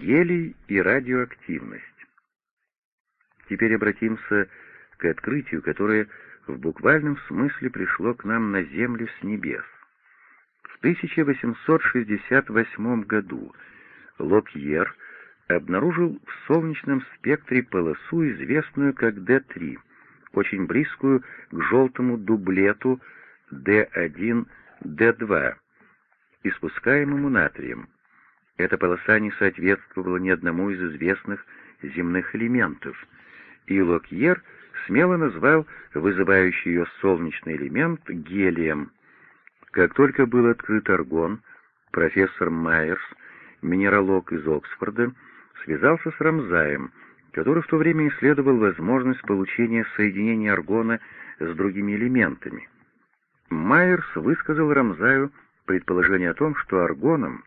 Гелий и радиоактивность. Теперь обратимся к открытию, которое в буквальном смысле пришло к нам на Землю с небес. В 1868 году Локьер обнаружил в солнечном спектре полосу, известную как D3, очень близкую к желтому дублету D1-D2, испускаемому натрием. Эта полоса не соответствовала ни одному из известных земных элементов, и Локьер смело назвал вызывающий ее солнечный элемент гелием. Как только был открыт аргон, профессор Майерс, минералог из Оксфорда, связался с Рамзаем, который в то время исследовал возможность получения соединения аргона с другими элементами. Майерс высказал Рамзаю предположение о том, что аргоном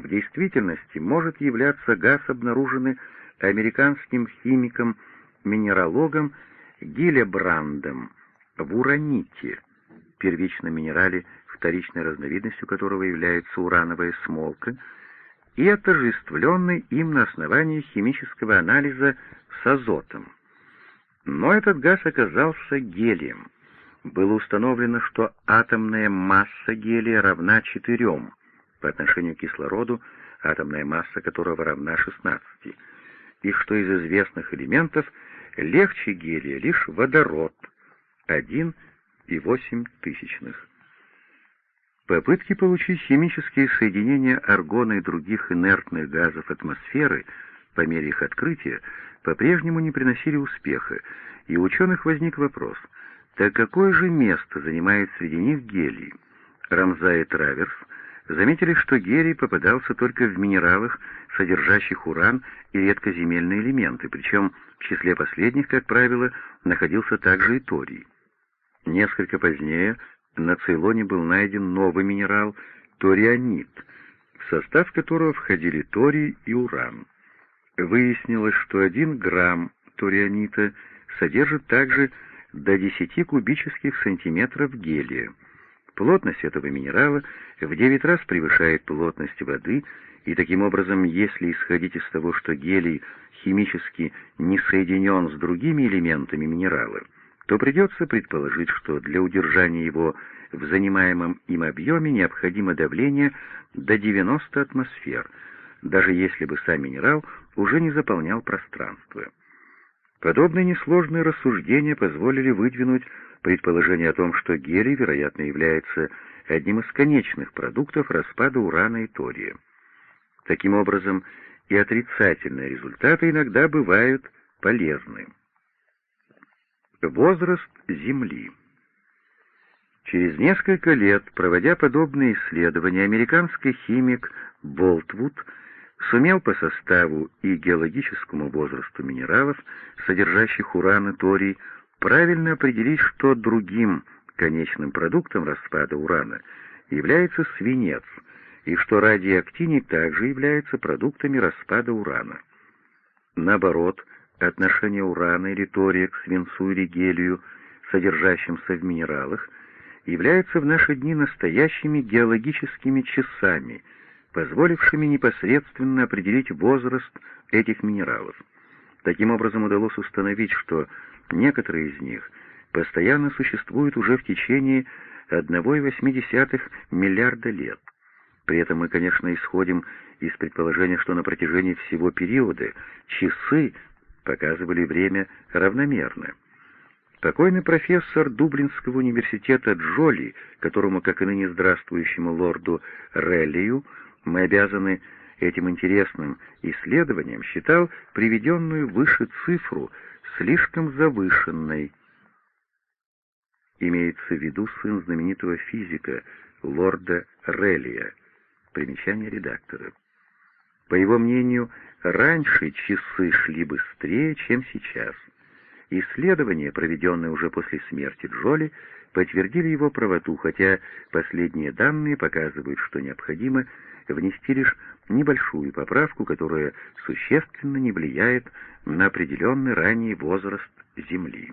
в действительности может являться газ, обнаруженный американским химиком-минералогом Гиллебрандом в ураните, первичном минерале, вторичной разновидностью которого является урановая смолка, и отождествленный им на основании химического анализа с азотом. Но этот газ оказался гелием. Было установлено, что атомная масса гелия равна 4, по отношению к кислороду, атомная масса которого равна 16, и что из известных элементов легче гелия лишь водород 1,8 тысячных. Попытки получить химические соединения аргона и других инертных газов атмосферы по мере их открытия по-прежнему не приносили успеха, и у ученых возник вопрос, так какое же место занимает среди них гелий? Рамза и Траверс заметили, что гелий попадался только в минералах, содержащих уран и редкоземельные элементы, причем в числе последних, как правило, находился также и торий. Несколько позднее на Цейлоне был найден новый минерал — торианит, в состав которого входили торий и уран. Выяснилось, что один грамм торианита содержит также до 10 кубических сантиметров гелия. Плотность этого минерала в 9 раз превышает плотность воды, и таким образом, если исходить из того, что гелий химически не соединен с другими элементами минерала, то придется предположить, что для удержания его в занимаемом им объеме необходимо давление до 90 атмосфер, даже если бы сам минерал уже не заполнял пространство. Подобные несложные рассуждения позволили выдвинуть предположение о том, что гелий, вероятно, является одним из конечных продуктов распада урана и тория. Таким образом, и отрицательные результаты иногда бывают полезны. Возраст Земли Через несколько лет, проводя подобные исследования, американский химик Болтвуд сумел по составу и геологическому возрасту минералов, содержащих уран и торий, правильно определить, что другим конечным продуктом распада урана является свинец, и что радиоактиний также являются продуктами распада урана. Наоборот, отношение урана или тория к свинцу или гелию, содержащимся в минералах, являются в наши дни настоящими геологическими часами, позволившими непосредственно определить возраст этих минералов. Таким образом удалось установить, что некоторые из них постоянно существуют уже в течение 1,8 миллиарда лет. При этом мы, конечно, исходим из предположения, что на протяжении всего периода часы показывали время равномерно. Покойный профессор Дублинского университета Джоли, которому, как и ныне здравствующему лорду Реллию, мы обязаны этим интересным исследованием, считал приведенную выше цифру слишком завышенной. Имеется в виду сын знаменитого физика, лорда Реллия. Примечание редактора. По его мнению, раньше часы шли быстрее, чем сейчас — Исследования, проведенные уже после смерти Джоли, подтвердили его правоту, хотя последние данные показывают, что необходимо внести лишь небольшую поправку, которая существенно не влияет на определенный ранний возраст Земли.